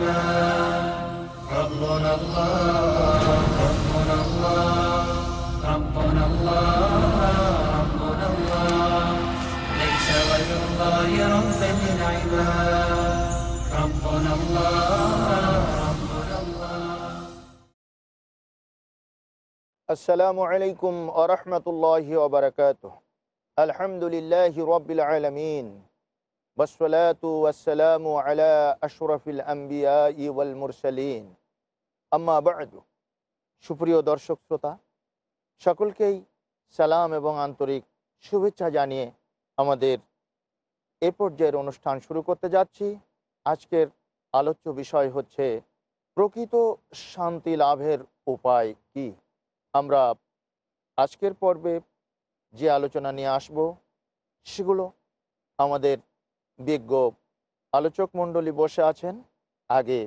ربنا الله ربنا الله ربنا الله ربنا الله. ليس غير الله ربا للعباد ربنا الله. ربنا الله. السلام عليكم ورحمة الله وبركاته. الحمد لله رب العالمين. ওয়াসালামু আলা আশরফিল আম্বিয়া ওয়াল মুরসালিন আম্মা বাদু সুপ্রিয় দর্শক সকলকেই সালাম এবং আন্তরিক শুভেচ্ছা জানিয়ে আমাদের এ পর্যায়ের অনুষ্ঠান শুরু করতে যাচ্ছি। আজকের আলোচ্য বিষয় হচ্ছে, প্রকৃত শান্তি লাভের উপায় কি? আমরা আজকের পর্বে যে আলোচনা নিয়ে আসব, সেগুলো আমাদের বিজ্ঞ আলোচক মণ্ডলী বসে আছেন। আগে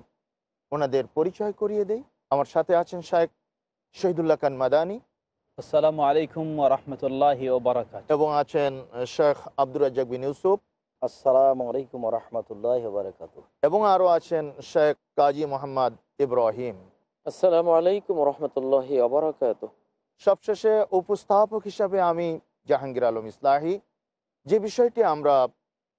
ওনাদের পরিচয় করিয়ে দেই। আমার সাথে আছেন শায়েক শহীদুল্লাহ খান মাদানি। আসসালামু আলাইকুম রহমতুল্লাহ বারাকাত এবং আছেন শেখ আব্দুর রাজ্জাক বিন ইউসুফ। আসসালামু আলাইকুম রহমতুল্লাহ বারকাত এবং আরও আছেন শেখ কাজী মোহাম্মদ ইব্রাহিম। আসসালামু আলাইকুম রহমতুল্লাহ বারকাত সবশেষে উপস্থাপক হিসাবে আমি জাহাঙ্গীর আলম ইসলাহি। যে বিষয়টি আমরা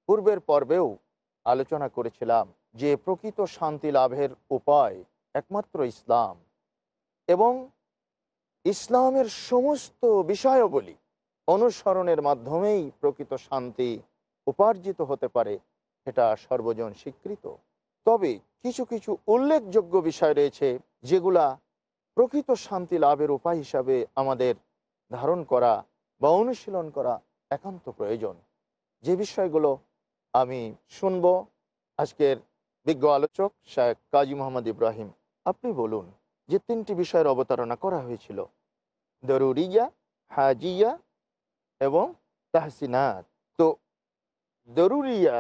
পূর্বের পর্বেও আলোচনা করেছিলাম যে প্রকৃত শান্তি লাভের উপায় একমাত্র ইসলাম। এবং ইসলামের সমস্ত বিষয়াবলী অনুসরণের মাধ্যমেই প্রকৃত শান্তি উপার্জিত হতে পারে এটা সর্বজন স্বীকৃত। তবে কিছু কিছু উল্লেখযোগ্য বিষয় রয়েছে যেগুলা প্রকৃত শান্তি লাভের উপায় হিসাবে আমাদের ধারণ করা বা অনুশীলন করা একান্ত প্রয়োজন। যে বিষয়গুলো আমি শুনব আজকের বিজ্ঞ আলোচক শায়েখ কাজী মোহাম্মদ ইব্রাহিম। আপনি বলুন যে তিনটি বিষয়ের অবতারণা করা হয়েছিল। দরুরিয়া হাজিয়া এবং তাহসিনাত। তো দরুরিয়া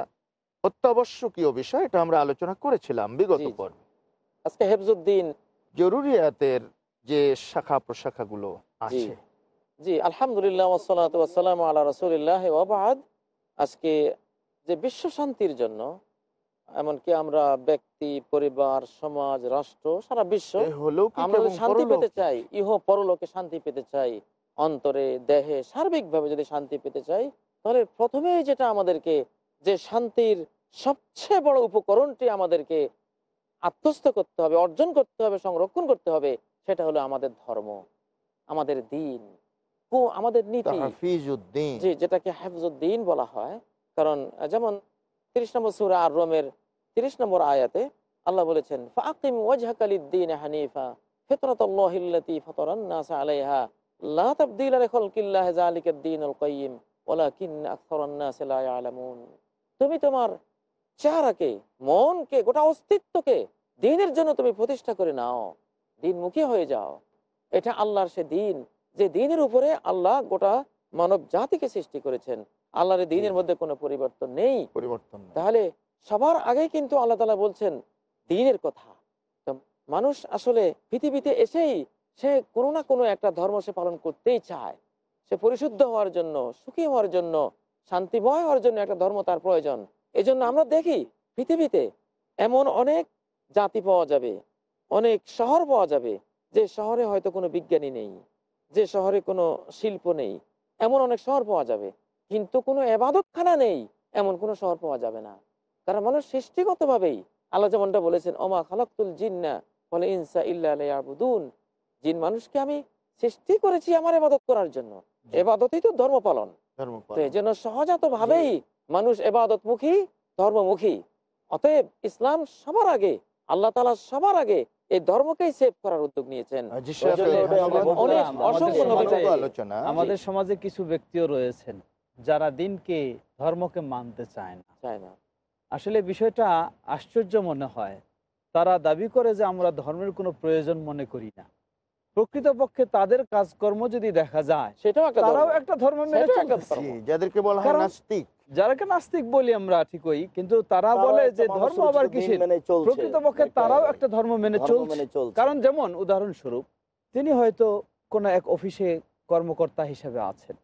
অত্যাবশ্যকীয় বিষয় এটা আমরা আলোচনা করেছিলাম বিগত জি। আজকে হেফজুদ্দিন জরুরিয়াতের যে শাখা প্রশাখাগুলো আছে। জি আলহামদুলিল্লাহ ওয়াসসালাতু ওয়াসসালামু আলা রাসূলিল্লাহ আজকে যে বিশ্ব শান্তির জন্য এমনকি আমরা ব্যক্তি পরিবার সমাজ রাষ্ট্র সারা বিশ্ব আমরা শান্তি পেতে চাই ইহ পরলোকে শান্তি পেতে চাই অন্তরে দেহে সার্বিকভাবে যদি শান্তি পেতে চাই তাহলে প্রথমেই যেটা আমাদেরকে যে শান্তির সবচেয়ে বড় উপকরণটি আমাদেরকে আত্মস্থ করতে হবে অর্জন করতে হবে সংরক্ষণ করতে হবে সেটা হলো আমাদের ধর্ম আমাদের দিন আমাদের নীতি। যেটাকে হেফজুদ্দিন বলা হয়। কারণ যেমন তিরিশ নম্বর সুরা আর রোমের তিরিশ নম্বর আয়াতে আল্লাহ বলেছেন ফাকিম ওয়াজহাকালিদ্দিন হানিফা ফিতরাতাল্লাহিল্লাতী আলাইহা, লা তাবদীলা কাইয়্যিম আকসারান-নাস লা ইয়ালামুন। তুমি তোমার চেহারাকে, মনকে, গোটা অস্তিত্বকে দিনের জন্য তুমি প্রতিষ্ঠা করে নাও। দিনমুখী হয়ে যাও। এটা আল্লাহর সে দিন। যে দিনের উপরে আল্লাহ গোটা মানব জাতিকে সৃষ্টি করেছেন। আল্লাহর দিনের মধ্যে কোনো পরিবর্তন নেই। পরিবর্তন তাহলে সবার আগে কিন্তু আল্লাহ তালা বলছেন দিনের কথা। মানুষ আসলে পৃথিবীতে এসেই সে কোনো না কোনো একটা ধর্ম সে পালন করতেই চায়। সে পরিশুদ্ধ হওয়ার জন্য সুখী হওয়ার জন্য শান্তিময় হওয়ার জন্য একটা ধর্ম তার প্রয়োজন। এই জন্য আমরা দেখি পৃথিবীতে এমন অনেক জাতি পাওয়া যাবে অনেক শহর পাওয়া যাবে যে শহরে হয়তো কোনো বিজ্ঞানী নেই যে শহরে কোনো শিল্প নেই এমন অনেক শহর পাওয়া যাবে। কিন্তু কোনো এবাদতখানা নেই এমন কোনো শহর পাওয়া যাবে না। কারণ মানুষ সৃষ্টিগতভাবেই আল্লাহ যেমনটা বলেছেন ওমা খালাকুল জিন্না বলে ইনসা ইল্লাবুদুন জিন মানুষকে আমি সৃষ্টি করেছি আমার এবাদত করার জন্য। এবাদতই তো ধর্ম পালন। এই জন্য সহজাত ভাবেই মানুষ এবাদতমুখী ধর্মমুখী। অতএব ইসলাম সবার আগে আল্লাহ তালা সবার আগে এই ধর্মকেই সেভ করার উদ্যোগ নিয়েছেন। আমাদের সমাজে কিছু ব্যক্তিও রয়েছেন। যারা দিনকে ধর্মকে মানতে চায় না। চায় না। আসলে বিষয়টা আশ্চর্য মনে হয়। তারা দাবি করে যে আমরা ধর্মের কোনো প্রয়োজন মনে করি না। প্রকৃতপক্ষে তাদের কাজকর্ম যদি দেখা যায় সেটাও একটা তারাও ধর্ম। একটা ধর্ম মেনে চলতেছে। যাদেরকে বলা হয় নাস্তিক। যারাকে নাস্তিক বলি আমরা ঠিকই কিন্তু তারা বলে যে ধর্ম আবার কিসের? প্রকৃতপক্ষে তারাও একটা ধর্ম মেনে মেনে চলছে। কারণ যেমন উদাহরণস্বরূপ তিনি হয়তো কোনো এক অফিসে কর্মকর্তা হিসেবে আছেন।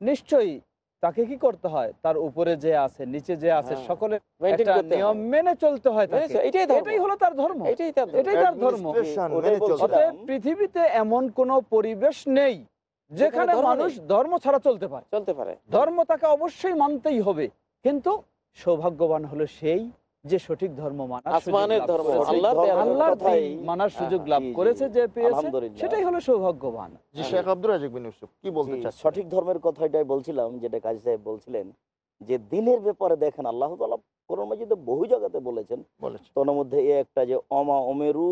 নিশ্চয়ই তাকে কি করতে হয়? তার উপরে যে আছে নিচে যে আছে হ্যাঁ, সকলের। নিয়ম মেনে চলতে হয় এটাই হলো তার ধর্ম। এটাই তার ধর্ম। অতএব পৃথিবীতে এমন কোন পরিবেশ নেই যেখানে মানুষ ধর্ম ছাড়া চলতে পারে। চলতে পারে। ধর্ম তাকে অবশ্যই মানতেই হবে। কিন্তু সৌভাগ্যবান হলো সেই যে সঠিক ধর্ম মানার সুযোগ লাভ করেছে। যে পেয়েছে। সেটাই হলো সৌভাগ্যবান। জি শেখ আব্দুর রাজিক বিন ইউসুফ কি বলতে সঠিক ধর্মের কথাটাই বলছিলাম যেটা কাজী সাহেব বলছিলেন যে দিনের ব্যাপারে দেখেন আল্লাহ তালা কোরআন মাজিদে বহু জায়গাতে বলেছেন বলেছেন। তোর মধ্যে একটা যে অমা ওমেরু।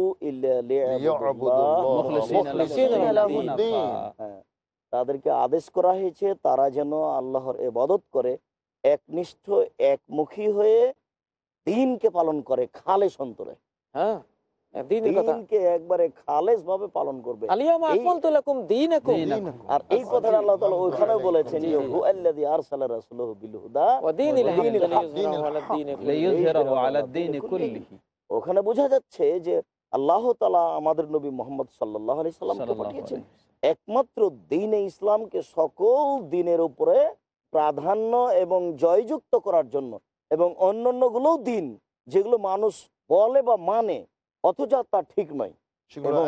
হ্যাঁ, তাদেরকে আদেশ করা হয়েছে তারা যেন আল্লাহর এবাদত করে একনিষ্ঠ একমুখী হয়ে দিনকে পালন করে খালে অন্তরে হ্যাঁ দিনকে একবারে ভাবে পালন করবে। আর এই কথাটা আল্লাহ বলেছেন। ওখানে বোঝা যাচ্ছে যে আল্লাহ তাআলা আমাদের নবী মোহাম্মদ সাল্লাল্লাহু আলাইহি সাল্লামকে সাল্লাল্লাহু পাঠিয়েছেন। একমাত্র দিনে ইসলামকে সকল দিনের উপরে প্রাধান্য এবং জয়যুক্ত করার জন্য। এবং অন্যান্য গুলোও দিন যেগুলো মানুষ বলে বা মানে অথচ তা ঠিক নয়। সেগুলো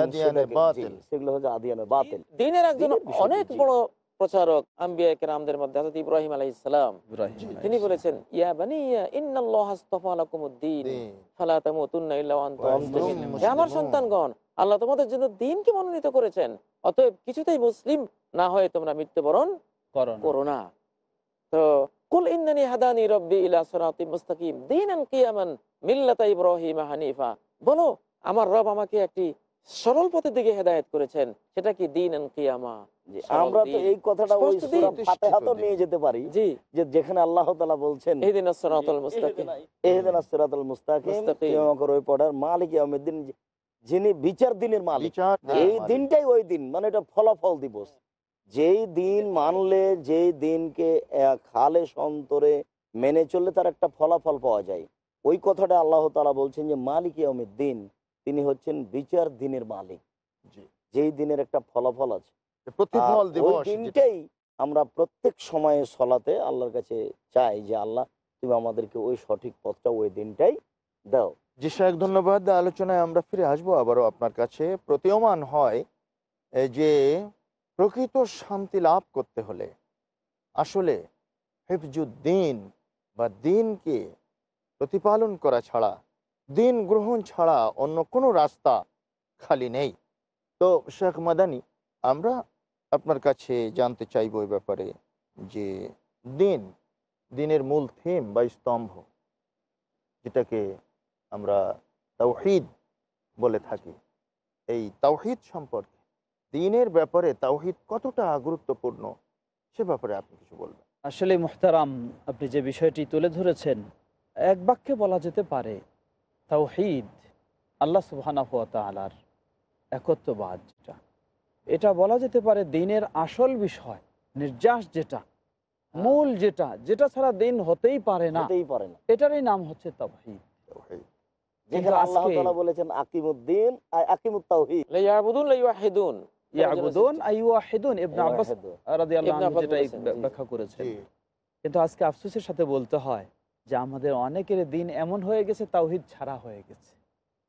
হচ্ছে আদিয়ানে বাতিল। দিনের একজন অনেক বড় প্রচারক আম্বিয়া কেরামদের মধ্যে হযরত ইব্রাহিম আলাইহিস সালাম। তিনি বলেছেন ইয়া বানিয়া ইন্নাল্লাহা আস্তাফা লাকুমুদ-দীন ফালা তামুতুন্না ইল্লা ওয়া আনতুম মুসলিমুন। আমার সন্তানগণ আল্লাহ তোমাদের জন্য দিনকে মনোনীত করেছেন অতএব কিছুতেই মুসলিম না হয়ে তোমরা মৃত্যুবরণ করো করো না। তো কুল ইন্নানি হাদানি রব্বি ইলা মুস্তাকিম। দীনান কিয়ামান মিল্লাতা ইব্রাহিম হানিফা। বলো আমার রব আমাকে একটি সরল পথের দিকে হেদায়েত করেছেন সেটা কি দীনান কিয়ামা? আমরা তো এই কথাটা ওই সূরা ফাতিহাতেও দিন। নিয়ে যেতে পারি জি। যে যেখানে আল্লাহ তাআলা বলছেন ইহদিনাস সিরাতাল মুস্তাকিম। এহদিনাস সিরাতাল মুস্তাকিম। ওই পড়ার মালিক ইয়াউমিদ্দিন যিনি বিচার দিনের মালিক। এই দিনটাই ওই দিন মানে এটা ফলাফল দিবস। যেই দিন মানলে যেই দিনকে খালে সন্তরে মেনে চললে তার একটা ফলাফল পাওয়া যায়। ওই কথাটা আল্লাহ তাআলা বলছেন যে মালিক ইয়াউমিদ দিন তিনি হচ্ছেন বিচার দিনের মালিক। যেই দিনের একটা ফলাফল আছে। দিনটাই আমরা প্রত্যেক সময়ে সলাতে আল্লাহর কাছে চাই যে আল্লাহ তুমি আমাদেরকে ওই সঠিক পথটা ওই দিনটাই দাও। জি শেখ ধন্যবাদ। আলোচনায় আমরা ফিরে আসব আবারও আপনার কাছে। প্রতীয়মান হয় যে প্রকৃত শান্তি লাভ করতে হলে আসলে হেফজুদ্দিন বা দিনকে প্রতিপালন করা ছাড়া, দিন গ্রহণ ছাড়া অন্য কোনো রাস্তা খালি নেই। তো শেখ মাদানি, আমরা আপনার কাছে জানতে চাইব এই ব্যাপারে যে দিন, দিনের মূল থিম বা স্তম্ভ যেটাকে আমরা তাওহিদ বলে থাকি, এই তাওহিদ সম্পর্কে দিনের ব্যাপারে তাওহিদ কতটা গুরুত্বপূর্ণ সে ব্যাপারে আপনি কিছু বলবেন। আসলে মুহতারাম আপনি যে বিষয়টি তুলে ধরেছেন এক বাক্যে বলা যেতে পারে তাওহিদ আল্লাহ সুবহানাহু ওয়া তাআলার একত্ববাদ যেটা। এটা বলা যেতে পারে দিনের আসল বিষয় নির্যাস যেটা মূল যেটা যেটা ছাড়া দিন হতেই পারে না। হতেই পারে না। এটারই নাম হচ্ছে তাওহিদ। যেখানে আল্লাহ বলেছেন আকিমুদ্দিন কিন্তু আজকে আফসোসের সাথে বলতে হয় যে আমাদের অনেকের দিন এমন হয়ে গেছে তাওহিদ ছাড়া হয়ে গেছে।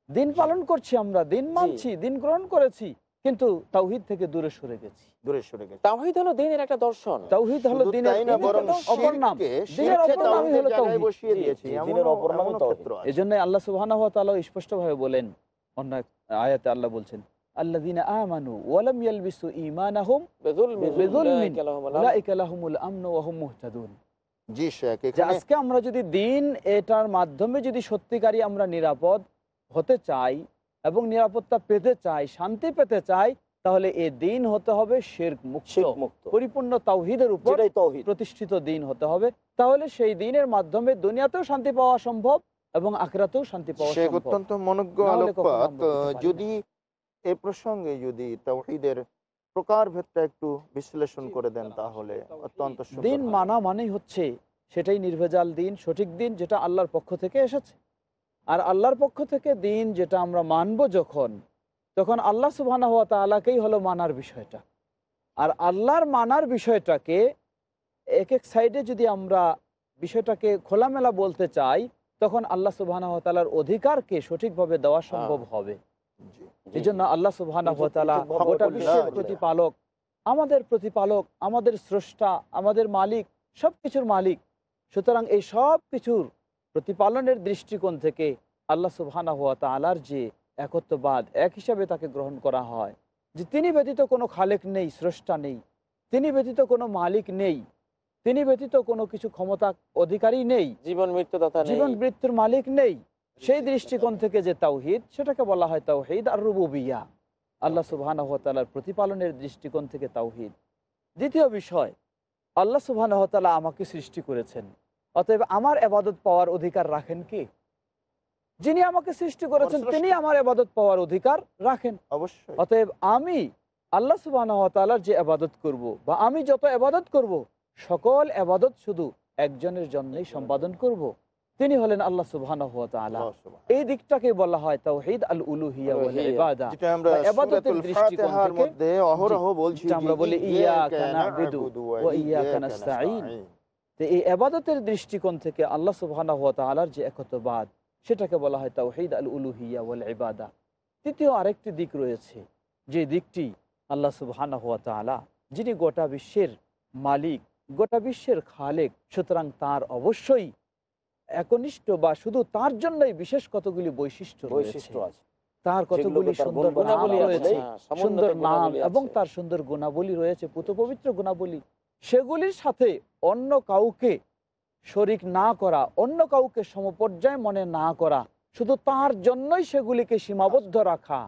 দিন পালন করছি আমরা দিন মানছি দিন গ্রহণ করেছি কিন্তু তাওহিদ থেকে দূরে সরে গেছি। দূরে সরে গেছে। তাওহীদ হলো দিনের একটা দর্শন। তাওহিদ হলো দিনের অপর নাম দিনের অপর তাওহীদের হলো তাওহীদ। বসিয়ে দিয়েছে দিনের অপর এমনও তাওহীদ। ক্ষেত্র আছে। এই জন্য আল্লাহ সুবহানাহু ওয়া তাআলা স্পষ্টভাবে বলেন অন্য আয়াতে আল্লাহ বলছেন আল্লাযীনা আমানু ওয়া লাম ইয়ালবিসু ঈমানাহুম বিযুলমিন বিযুলমিন উলাইকা লাহুমুল আমন। আমনু ওয়া হুম মুহতাদুন। জি শেখ আজকে আমরা যদি দিন এটার মাধ্যমে যদি সত্যিকারই আমরা নিরাপদ হতে চাই এবং নিরাপত্তা পেতে চাই শান্তি পেতে চাই তাহলে এ দিন হতে হবে শেরক মুক্ত। পরিপূর্ণ তাওহিদের উপর প্রতিষ্ঠিত দিন হতে হবে। তাহলে সেই দিনের মাধ্যমে দুনিয়াতেও শান্তি পাওয়া সম্ভব এবং আখরাতেও শান্তি পাওয়া অত্যন্ত মনজ্ঞ আলোকপাত। যদি এ প্রসঙ্গে যদি তাওহীদের প্রকার ভেদটা একটু বিশ্লেষণ করে দেন তাহলে অত্যন্ত সুন্দর দিন মানা মানেই হচ্ছে সেটাই নির্ভেজাল দিন সঠিক দিন যেটা আল্লাহর পক্ষ থেকে এসেছে। আর আল্লাহর পক্ষ থেকে দিন যেটা আমরা মানব যখন তখন আল্লাহ সুবাহ তালাকেই হলো মানার বিষয়টা। আর আল্লাহর মানার বিষয়টাকে এক এক সাইডে যদি আমরা বিষয়টাকে খোলামেলা বলতে চাই তখন আল্লাহ সুবাহ তালার অধিকারকে সঠিকভাবে দেওয়া সম্ভব হবে। এই জন্য আল্লাহ সুবাহ গোটা বিশ্বের প্রতিপালক আমাদের প্রতিপালক আমাদের স্রষ্টা আমাদের মালিক সব কিছুর মালিক। সুতরাং এই সব কিছুর প্রতিপালনের দৃষ্টিকোণ থেকে আল্লাহ সুবহানা হুয়া তালার যে একত্ববাদ এক হিসাবে তাকে গ্রহণ করা হয়। যে তিনি ব্যতীত কোনো খালেক নেই স্রষ্টা নেই। তিনি ব্যতীত কোনো মালিক নেই। তিনি ব্যতীত কোনো কিছু ক্ষমতা অধিকারী নেই। জীবন নেই। জীবন মৃত্যুর মালিক নেই। সেই দৃষ্টিকোণ থেকে যে তাওহিদ সেটাকে বলা হয় তাওহিদ আর রুবুবিয়া আল্লাহ সুবহান প্রতিপালনের দৃষ্টিকোণ থেকে তাওহিদ। দ্বিতীয় বিষয় আল্লাহ সুবহান আমাকে সৃষ্টি করেছেন। অতএব আমার এবাদত পাওয়ার অধিকার রাখেন কি? যিনি আমাকে সৃষ্টি করেছেন তিনি আমার এবাদত পাওয়ার অধিকার রাখেন। অবশ্যই। অতএব আমি আল্লাহ সুবাহ যে আবাদত করব বা আমি যত আবাদত করব সকল আবাদত শুধু একজনের জন্যই সম্পাদন করব। তিনি হলেন আল্লাহ সুবাহ। এই দিকটাকে বলা হয় তাওহিদ আল উলুহিয়া মধ্যে অহরহ বলছি আমরা বলি ইয়াকা না'বুদু ওয়া ইয়াকা নাস্তাঈন। এই আবাদতের দৃষ্টিকোণ থেকে আল্লাহ তাআলার যে একত্ববাদ সেটাকে বলা হয় তাওহিদ আল উলুহিয়া ওয়াল ইবাদা তৃতীয় আরেকটি দিক রয়েছে যে দিকটি আল্লাহ সুবাহ তাআলা যিনি গোটা বিশ্বের মালিক গোটা বিশ্বের খালেক সুতরাং তার অবশ্যই একনিষ্ঠ বা শুধু তার জন্যই বিশেষ কতগুলি বৈশিষ্ট্য বৈশিষ্ট্য আছে। তার কতগুলি সুন্দর গুণাবলী রয়েছে হ্যাঁ, সুন্দর নাম এবং তার সুন্দর গুণাবলী রয়েছে পুত পবিত্র গুণাবলী। সেগুলির সাথে অন্য কাউকে শরিক না করা অন্য কাউকে সমপর্যায় মনে না করা শুধু তার জন্যই সেগুলিকে সীমাবদ্ধ রাখা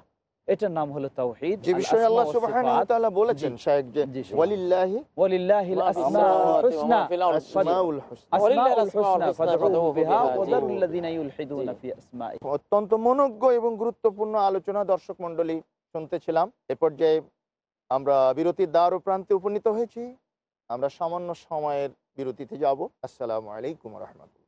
এটার নাম হলো তাওহীদ। যে বিষয়ে আল্লাহ সুবহানাহু ওয়া তাআলা বলেছেন। যে ওয়ালিল্লাহি ওয়ালিল্লাহিল আসমাউল হুসনা। আসমাউল হুসনা। আসমাউল বিহা। ওয়া ইউলহিদুনা ফি আসমাই অত্যন্ত মনোজ্ঞ এবং গুরুত্বপূর্ণ আলোচনা দর্শক মন্ডলী শুনতেছিলাম। এ পর্যায়ে আমরা বিরতির দ্বার ও প্রান্তে উপনীত হয়েছি। আমরা সামান্য সময়ের বিরতিতে যাব। আসসালামু আলাইকুম রহমতুল্লাহ।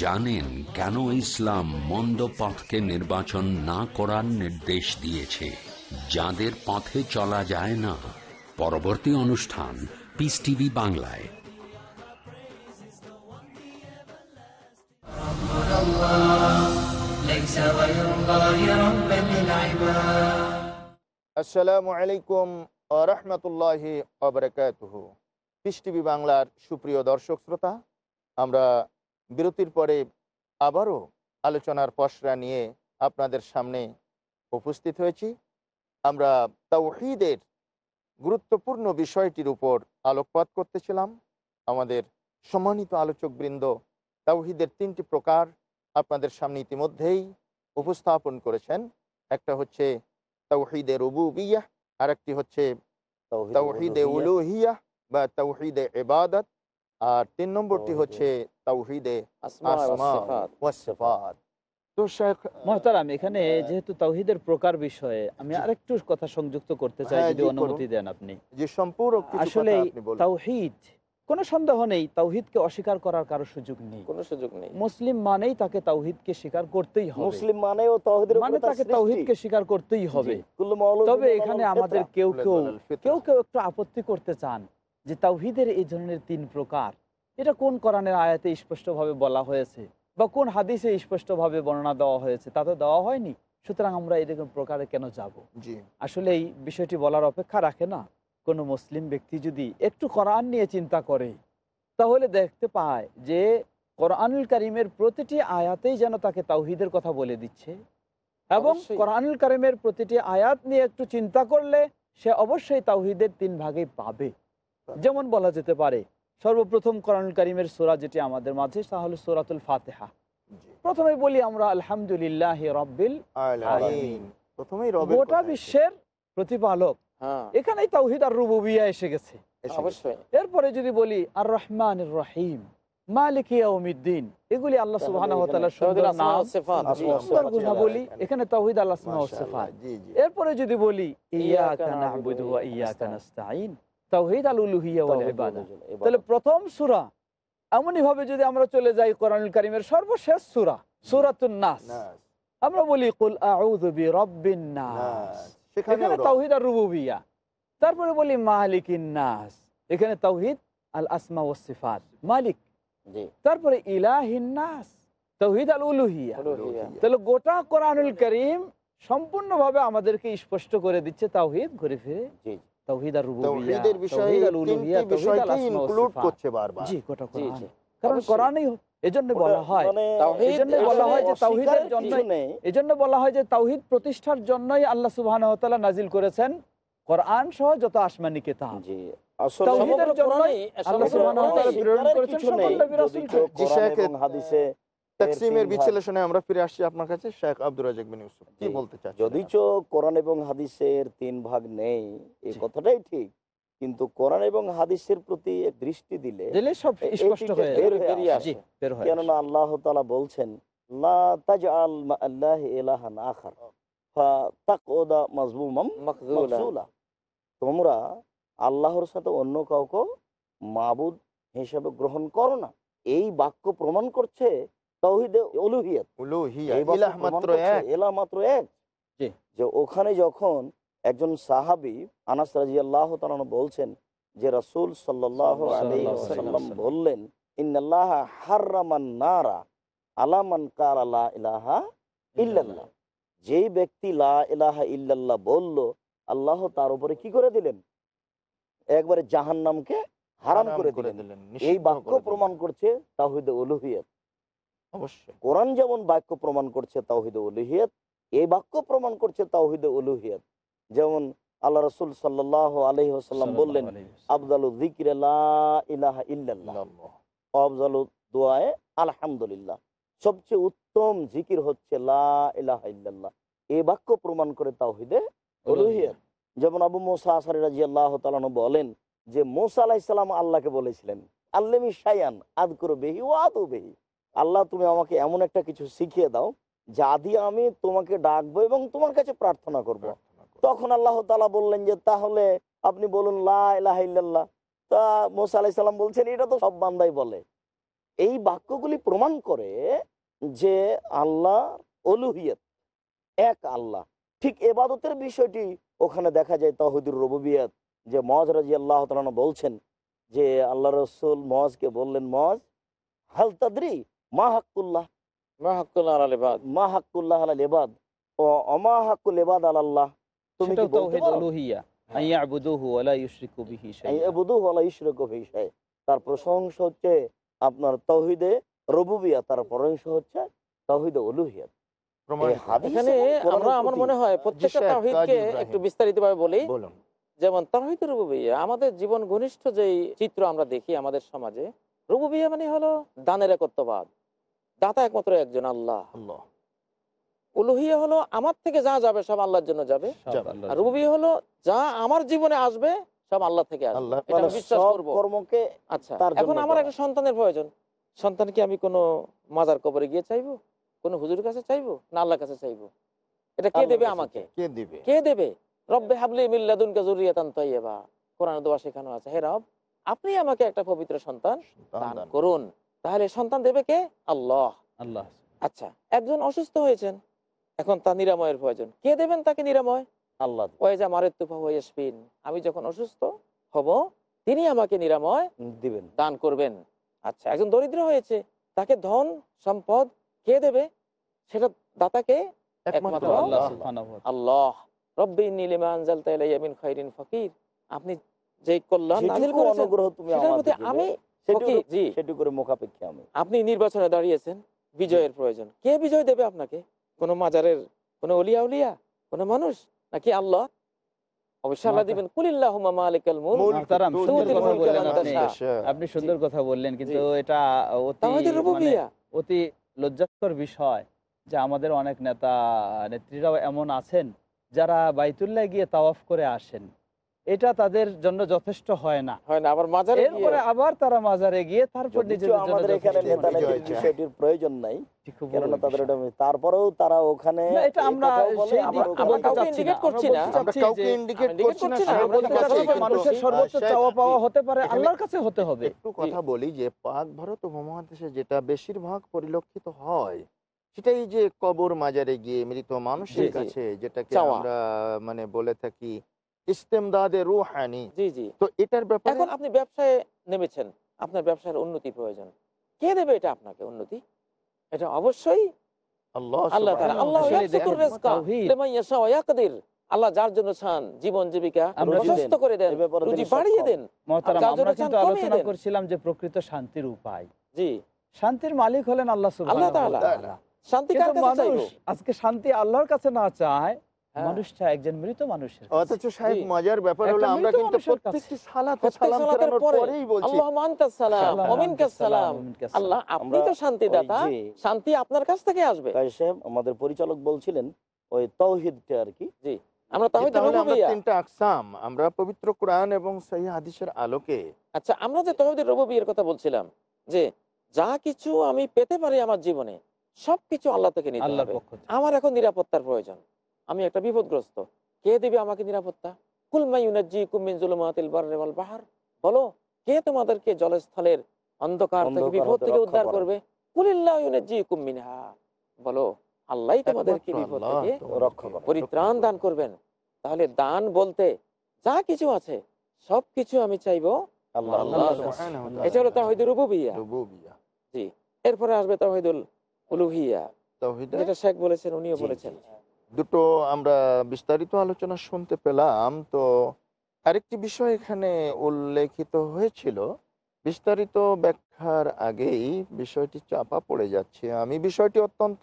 জানেন কেন ইসলাম মন্দ পথকে নির্বাচন না করার নির্দেশ দিয়েছে। যাদের পথে চলা যায় না। পরবর্তী অনুষ্ঠান পিস টিভি বাংলায়। আসসালামু আলাইকুম রহমতুল্লাহ পিস টিভি বাংলার সুপ্রিয় দর্শক শ্রোতা, আমরা বিরতির পরে আবারও আলোচনার পসরা নিয়ে আপনাদের সামনে উপস্থিত হয়েছি। আমরা তাওহিদের গুরুত্বপূর্ণ বিষয়টির উপর আলোকপাত করতেছিলাম। আমাদের সম্মানিত আলোচকবৃন্দ তাওহীদের তিনটি প্রকার আপনাদের সামনে ইতিমধ্যেই উপস্থাপন করেছেন। একটা হচ্ছে তাওহীদে রুবুবিয়া আর একটি হচ্ছে তাওহিদে উলুহিয়া বা তাওহীদে ইবাদত। আর তিন নম্বরটি হচ্ছে তাওহীদে আসমা ওয়া আসমা সিফাত। ওয়া সিফাত। তো শেখ মহতারাম এখানে যেহেতু তাওহিদের প্রকার বিষয়ে আমি আরেকটু কথা সংযুক্ত করতে চাই হ্যাঁ, যদি অনুমতি দেন আপনি। যে সম্পূরক কিছু আসলে তাওহিদ কোনো সন্দেহ নেই তাওহিদকে অস্বীকার করার কারও সুযোগ নেই। কোনো সুযোগ নেই। মুসলিম মানেই তাকে তাওহিদকে স্বীকার করতেই হবে। মুসলিম মানে ও তহিদের মানে তাকে তাওহিদকে স্বীকার করতেই হবে। তবে এখানে আমাদের কেউ কেউ কেউ কেউ একটু আপত্তি করতে চান। যে তাওহিদের এই ধরনের তিন প্রকার এটা কোন কোরআনের আয়াতে স্পষ্টভাবে বলা হয়েছে বা কোন হাদিসে স্পষ্টভাবে বর্ণনা দেওয়া হয়েছে তা তো দেওয়া হয়নি। সুতরাং আমরা এরকম প্রকারে কেন যাব? জি। আসলে এই বিষয়টি বলার অপেক্ষা রাখে না। কোনো মুসলিম ব্যক্তি যদি একটু কোরআন নিয়ে চিন্তা করে তাহলে দেখতে পায় যে কোরআনুল করিমের প্রতিটি আয়াতেই যেন তাকে তাওহিদের কথা বলে দিচ্ছে এবং। কোরআনুল করিমের প্রতিটি আয়াত নিয়ে একটু চিন্তা করলে সে অবশ্যই তাওহিদের তিন ভাগেই পাবে। যেমন বলা যেতে পারে সর্বপ্রথম কোরআনুল করিমের সোরা যেটি আমাদের মাঝে তা হলো সোরাতুল ফাতেহা। প্রথমে বলি আমরা আলহামদুলিল্লাহ রব্বিল আলামিন। প্রথমেই রবের গোটা বিশ্বের প্রতিপালক। হ্যাঁ। এখানেই তাওহিদ আর রুবুবিয়া এসে গেছে। এরপরে যদি বলি আর রহমান রহিম মালিক ইয়াউমিদ্দিন এগুলি আল্লাহ সুবহানাহু ওয়া তাআলার সুন্দর নাম। ওয়া সিফাত। আসমা ওয়া সুন্দর গুণাবলী এখানে। এখানে তাওহিদ আল্লাহ গেছে। ওয়া মাশাআল্লাহ, সিফাত। জি জি। এরপরে যদি বলি ইয়াকা ইয়াকা না'বুদু ওয়া ইয়াকা নাস্তাঈন। তাওহিদ আল উলুহিয়া তাহলে প্রথম সূরা এমনই ভাবে যদি আমরা চলে যাই কোরআনুল কারীমের সর্বশেষ সূরা সূরাতুন নাস। নাস। আমরা বলি কুল আউযু বিরাব্বিন নাস। নাস। সেখানে এখানে তাওহিদ আর রুবুবিয়া। তারপরে বলি মালিকিন নাস। এখানে তাওহিদ আল আসমা ওয়াস সিফাত। মালিক। তারপরে ইলাহিন নাস। তাওহিদ আল উলুহিয়া। তাহলে গোটা কোরআনুল করিম সম্পূর্ণভাবে আমাদেরকে স্পষ্ট করে দিচ্ছে তাওহিদ ঘুরে ফিরে। কারণ অবশ্যই। এজন্য বলা হয় এজন্য বলা হয় যে তাওহীদের জন্য এজন্য বলা হয় যে তাওহিদ প্রতিষ্ঠার জন্যই আল্লাহ সুবহানাহু নাজিল করেছেন। কোরআন সহ যত আসমানি কিতাব। জি আসলে তাওহীদের সমগ্র জন্যই আল্লাহ সুবহানাহু ওয়া তাআলা প্রেরণ করেছেন সকল নবী রাসূলকে। কেউ জি, কোরআন শেখ, এবং হাদিসে এর তাকসিমের বিশ্লেষণে আমরা ফিরে আসছি আপনার কাছে শেখ আব্দুর রাজাক বিন ইউসুফ। কি বলতে যদিচ কোরআন এবং হাদিসের তিন ভাগ নেই এই কথাটাই ঠিক। কিন্তু কোরআন এবং হাদিসের প্রতি দৃষ্টি দিলে কেননা আল্লাহ তাআলা বলছেন তোমরা আল্লাহর সাথে অন্য কাউকে মাবুদ হিসেবে গ্রহণ করো না। এই বাক্য প্রমাণ করছে মাত্র এক। মাত্র এক। যে ওখানে যখন একজন সাহাবী আনাস বলছেন যে রাসূল। বললেন ইন্নাল্লাহ হাররামান নারা আলা কালা ইলাহা ইল্লাল্লাহ। যেই ব্যক্তি লা ইলাহা ইল্লাল্লাহ বলল আল্লাহ তার উপরে কি করে দিলেন? একবারে জাহান্নামকে হারাম করে দিলেন। এই বাক্য প্রমাণ করছে তাওহীদে উলুহিয়ত। অবশ্যই। কোরআন যেমন বাক্য প্রমাণ করছে তাওহিদে উলুহিয়ত এই বাক্য প্রমাণ করছে তাওহিদে উলুহিয়ত। যেমন আল্লাহ রসুল সাল্লাহ আলহি আসাল্লাম বললেন সাল্লাল্লাহু আলাইহি ওয়াসাল্লাম। আফদালু যিকরে লা ইলাহা ইল্লাল্লাহ। আল্লাহ। আফজালু আলহামদুলিল্লাহ। সবচেয়ে উত্তম জিকির হচ্ছে লা ইলাহা ইল্লাল্লাহ। এই বাক্য প্রমাণ করে তাওহিদে উলুহিয়ত। যেমন আবু মোসা আসারি রাজি আল্লাহ তালানো বলেন যে মোসা আলাহিসাল্লাম আল্লাহকে বলেছিলেন আল্লেমি শায়ান আদ করো বেহি ও আদু বেহি। আল্লাহ তুমি আমাকে এমন একটা কিছু শিখিয়ে দাও যা দিয়ে আমি তোমাকে ডাকবো এবং তোমার কাছে প্রার্থনা করব। তখন আল্লাহ তালা বললেন যে তাহলে আপনি বলুন লা ইলাহা তা মোসা আলাহিসাল্লাম বলছেন এটা তো সব বান্দাই বলে। এই বাক্যগুলি প্রমাণ করে যে আল্লাহ অলুহিয়ত এক আল্লাহ। ঠিক এবাদতের বিষয়টি ওখানে দেখা যায় তহিদুর রবুবিয়ত যে মজ রাজি আল্লাহ তালানো বলছেন যে আল্লাহ রসুল মজকে বললেন মজ হাল তাদরি মা হাক্কুল্লাহ। মা হাক্কুল্লাহ আলাল ইবাদ। মা হাক্কুল্লাহ আলাল ইবাদ। ও অমা হাক্কুল আলাল্লাহ তুমি কি তাওহীদ উলুহিয়া। আইয়াবুদুহু ওয়া লা ইউশরিকু বিহি শাইআ। এবুদু ওয়ালা ইশরিকু ফি শাই। তার প্রশংসা হচ্ছে আপনার তৌহিদে রুবুবিয়া তার প্রশংসা হচ্ছে তৌহিদে উলুহিয়াত প্রমাণিত। এই হাদিস এখানে আমরা আমার মনে হয় প্রত্যেকটা তাওহীদকে একটু বিস্তারিতভাবে বলি। যেমন তাওহীদ রুবুবিয়্যা আমাদের জীবন ঘনিষ্ঠ যেই চিত্র আমরা দেখি আমাদের সমাজে রুবুবিয়্যা মানে হলো দানের একত্ববাদ। দাতা একমাত্র একজন আল্লাহ। আল্লাহ। উলুহিয়া হলো আমার থেকে যা যাবে সব আল্লাহর জন্য যাবে। আর রুবুবিয়্যা হলো যা আমার জীবনে আসবে সব আল্লাহ থেকে আসবে। আল্লাহ আচ্ছা এখন আমার একটা সন্তানের প্রয়োজন। সন্তানকে আমি কোনো মাজার কবরে গিয়ে চাইব? কোনো হুজুরের কাছে চাইব? না আল্লাহর কাছে চাইব? এটা কে দেবে আমাকে? কে দিবে? কে দেবে? রব্বে হাবলি মিল্লাদুনকা জুরিয়াতান তাইয়্যিবা। কোরআন দোয়া শেখানো আছে। হে রব আপনি আমাকে একটা পবিত্র সন্তান দান। করুন। তাহলে সন্তান দেবে কে? আল্লাহ। আল্লাহ। আচ্ছা একজন অসুস্থ হয়েছেন এখন তার নিরাময়ের প্রয়োজন। কে দেবেন তাকে নিরাময়? আল্লাহ। ওয়েজা মারের তুফা ওয়াসপিন আমি যখন অসুস্থ হব তিনি আমাকে নিরাময় দিবেন। দান করবেন। আচ্ছা একজন দরিদ্র হয়েছে তাকে ধন সম্পদ কে দেবে? সেটা দাতাকে একমাত্র আল্লাহ রব্বি আপনি যে কল্যাণ আমি করে আমি। আপনি নির্বাচনে দাঁড়িয়েছেন বিজয়ের প্রয়োজন। কে বিজয় দেবে আপনাকে? কোনো মাজারের কোনো অলিয়া উলিয়া কোনো মানুষ? নাকি আল্লাহ? বললেন আপনি। সুন্দর কথা বললেন কিন্তু এটা মানে অতি লজ্জাস্কর বিষয় যে আমাদের অনেক নেতা নেত্রীরাও এমন আছেন যারা বাইতুল্লাহ গিয়ে তাওয়াফ করে আসেন। এটা তাদের জন্য যথেষ্ট হয় না। হয় না আবার মাজারে এরপরে আবার তারা মাজারে গিয়ে তারপর নিজেদের আমাদের এখানে নেতা নেত্রীর বিষয়টির প্রয়োজন নাই কেননা তাদের বিষয়। তারপরেও তারা ওখানে এটা আমরা সেই আবার দিক- ওখানে আমরা বলতে কাউকে চাচ্ছি indicate না, করছি না। আমরা কাউকে ইন্ডিকেট করছি না করছি না, আমরা আমরা বলতে বলতে চাচ্ছি চাচ্ছি কিন্তু, মানুষের সর্বোচ্চ চাওয়া পাওয়া হতে পারে আল্লাহর কাছে হতে হবে। একটু কথা বলি যে পাক ভারত উপমহাদেশে যেটা বেশিরভাগ পরিলক্ষিত হয় সেটাই যে কবর মাজারে গিয়ে মৃত মানুষের। কাছে যেটাকে আমরা মানে বলে থাকি ইস্তেমদাদে রুহানি। জি জি। তো এটার ব্যাপারে এখন আপনি ব্যবসায় নেমেছেন আপনার ব্যবসার উন্নতি প্রয়োজন। কে দেবে এটা আপনাকে উন্নতি? এটা অবশ্যই আল্লাহ যার জন্য চান জীবন জীবিকা প্রশস্ত করে দেন রুজি বাড়িয়ে দেন আমরা কিন্তু আলোচনা করছিলাম যে প্রকৃত শান্তির উপায়। জি। শান্তির মালিক হলেন আল্লাহ আল্লাহ সুবহানাহু তাআলা ওয়া তাআলা। শান্তি আজকে শান্তি আল্লাহর কাছে না চায় হ্যাঁ। মানুষ চায় একজন মৃত মানুষের অথচ সাহেব মজার ব্যাপার হলো আমরা কিন্তু প্রত্যেকটি সালাতে সালাম ফেরানোর পরেই বলছি। সালাম সালাম, ওয়া মিনকাস সালাম আল্লাহ আপনি তো শান্তি দাতা শান্তি আপনার কাছ থেকে আসবে। কাজী সাহেব আমাদের পরিচালক বলছিলেন ওই তৌহিদটা আর কি। আমরা তাওহীদ তাহলে আমরা রুবুবিয়্যা তিনটা আকসাম আমরা পবিত্র কোরআন এবং সহি হাদিসের আলোকে। আচ্ছা আমরা যে তহবিদের রুবুবিয়্যার কথা বলছিলাম যে যা কিছু আমি পেতে পারি আমার জীবনে সবকিছু আল্লাহ থেকে নিতে হবে। থেকে। আমার এখন নিরাপত্তার প্রয়োজন। আমি একটা বিপদগ্রস্ত। কে দেবে আমাকে নিরাপত্তা? কুলমাই ইউনাজ্জি কুমিন জুলুমাতিল বাহার। বলো কে তোমাদেরকে জলস্থলের অন্ধকার থেকে বিপদ থেকে উদ্ধার করবে? কুলিল্লাহ ইউনাজ্জি কুমিনহা বলো আল্লাহই তোমাদেরকে বিপদ থেকে। পরিত্রাণ দান করবেন। তাহলে দান বলতে যা কিছু আছে সব কিছু আমি চাইব আল্লাহ আল্লাহ এটা হলো। জি এরপরে আসবে তাহিদুল উলুহিয়া। যেটা শেখ বলেছেন উনিও বলেছেন। দুটো আমরা বিস্তারিত আলোচনা শুনতে পেলাম। তো আরেকটি বিষয় এখানে উল্লেখিত হয়েছিল। বিস্তারিত ব্যাখ্যার আগেই বিষয়টি চাপা পড়ে যাচ্ছে। আমি বিষয়টি অত্যন্ত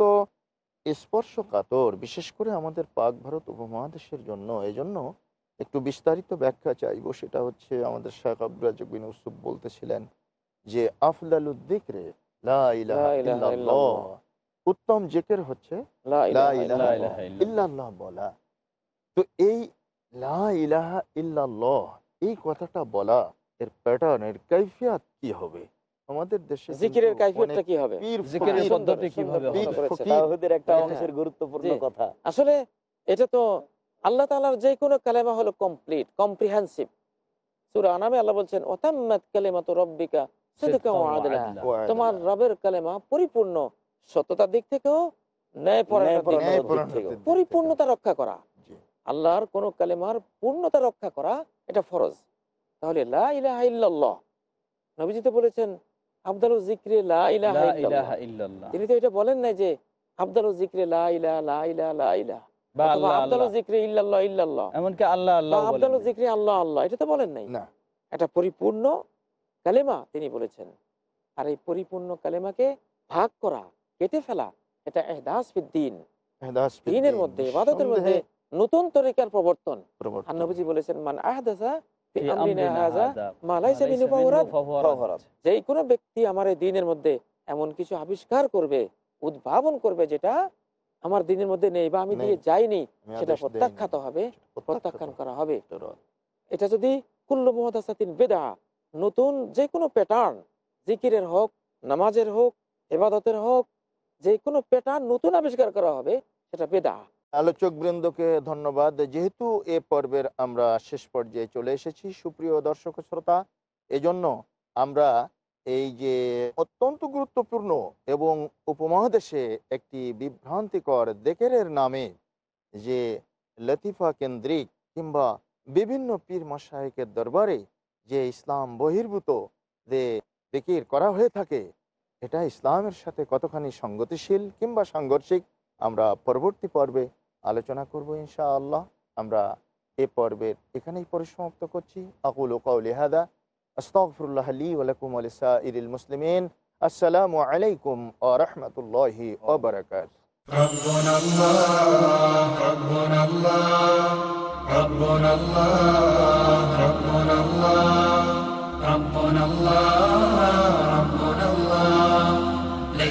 স্পর্শকাতর বিশেষ করে আমাদের পাক ভারত উপমহাদেশের জন্য। এজন্য একটু বিস্তারিত ব্যাখ্যা চাইব। সেটা হচ্ছে আমাদের শেখ আব্দুল রাজ্জাক বিন ইউসুফ বলতেছিলেন যে আফলালুদ্দিকরে লা ইলাহা লা ইলাহা ইল্লাল্লাহ। উত্তম জিকির হচ্ছে ইল্লাল্লাহ। বলা। তো এই লা ইলাহা ইল্লাল্লাহ এই কথাটা বলা এর প্যাটার্ন এর কাইফিয়াত কি হবে? আমাদের দেশে জিকিরের কাইফিয়তটা কি হবে? জিকিরের পদ্ধতি কীভাবে হবে? তাওহীদের একটা হ্যাঁ, অংশের গুরুত্বপূর্ণ কথা। আসলে এটা তো আল্লাহ তাআলার যে কোনো কালেমা হলো কমপ্লিট কম্প্রিহেন্সিভ সূরা আনামে আল্লাহ বলছেন ওয়াতাম্মাত কালিমাতু রাব্বিকা সিদকাও ওয়া আদলা তোমার রবের কালেমা পরিপূর্ণ সত্যতার দিক থেকেও ন্যায়। পরিপূর্ণতা রক্ষা করা। আল্লাহর কোন কালেমার পূর্ণতা রক্ষা করা এটা ফরজ। তাহলে লা নবীজি তো বলেছেন আবদাল জিক্রে। তিনি তো এটা বলেন নাই যে আবদাল জিক্রে এটা তো বলেন নাই। না। পরিপূর্ণ কালেমা তিনি বলেছেন। আর এই পরিপূর্ণ কালেমাকে ভাগ করা কেটে ফেলা এটা এহদাস দিন। দিনের মধ্যে ইবাদতের মধ্যে নতুন তরিকার প্রবর্তন। আর নবীজি বলেছেন মান আহদাসা। যেই কোনো ব্যক্তি আমার এই দিনের মধ্যে এমন কিছু আবিষ্কার করবে উদ্ভাবন করবে যেটা আমার দিনের মধ্যে নেই বা আমি দিয়ে যাইনি সেটা প্রত্যাখ্যাত হবে প্রত্যাখ্যান করা হবে। হবে। এটা যদি কুল্লু মুহাদাসাতিন বেদা নতুন যে কোনো প্যাটার্ন জিকিরের হোক নামাজের হোক এবাদতের হোক যে কোনো প্যাটার্ন নতুন আবিষ্কার করা হবে, সেটা বেদা। আলোচক বৃন্দকে ধন্যবাদ। যেহেতু এ পর্বের আমরা শেষ পর্যায়ে চলে এসেছি, সুপ্রিয় দর্শক শ্রোতা, এজন্য আমরা এই যে অত্যন্ত গুরুত্বপূর্ণ এবং উপমহাদেশে একটি বিভ্রান্তিকর দেকেরের নামে যে লতিফা কেন্দ্রিক কিংবা বিভিন্ন পীর মশাইকের দরবারে যে ইসলাম বহির্ভূত যে দিকির করা হয়ে থাকে এটা ইসলামের সাথে কতখানি সঙ্গতিশীল কিংবা সাংঘর্ষিক আমরা পরবর্তী পর্বে আলোচনা করব ইনশাআল্লাহ আমরা এ পর্বের এখানেই পরিসমাপ্ত করছি আকুল কাউলি হাদা আস্তাগফিরুল্লাহ লি ওয়া লাকুম ওয়া লিসাইরিল মুসলিমিন আসসালামু আলাইকুম ওয়া রাহমাতুল্লাহি ওয়া বারাকাতুহু ربنا الله ربنا الله ربنا الله ربنا الله ربنا الله ربنا الله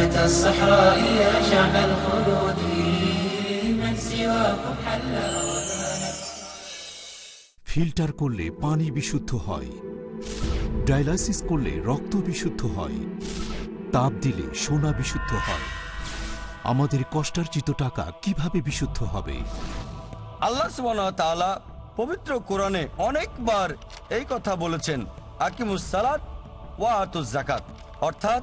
أمة الصحراء يا شعب الخلود من سواكم حل ফিল্টার করলে পানি বিশুদ্ধ হয় ডায়ালাইসিস করলে রক্ত বিশুদ্ধ হয় তাপ দিলে সোনা বিশুদ্ধ হয় আমাদের কষ্টার্জিত টাকা কিভাবে বিশুদ্ধ হবে আল্লাহ সুবহানাহু ওয়া তাআলা পবিত্র কোরআনে অনেকবার এই কথা বলেছেন আকিমুস সালাত ওয়া আতুজ জাকাত অর্থাৎ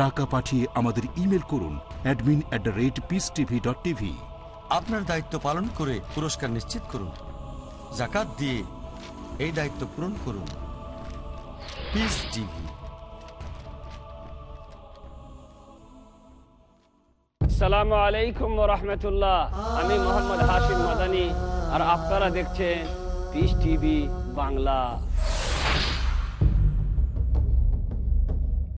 টাকা পাঠিয়ে আমাদের ইমেল করুন admin at the rate peace TV dot TV আপনার দায়িত্ব পালন করে পুরস্কার নিশ্চিত করুন। জাকাত দিয়ে এই দায়িত্ব পূরণ করুন। পিস টিভি সালামু আলাইকুম রহমতুল্লাহ। আমি মোহাম্মদ হাশিম মাদানি আর আপনারা দেখছেন পিস টিভি বাংলা।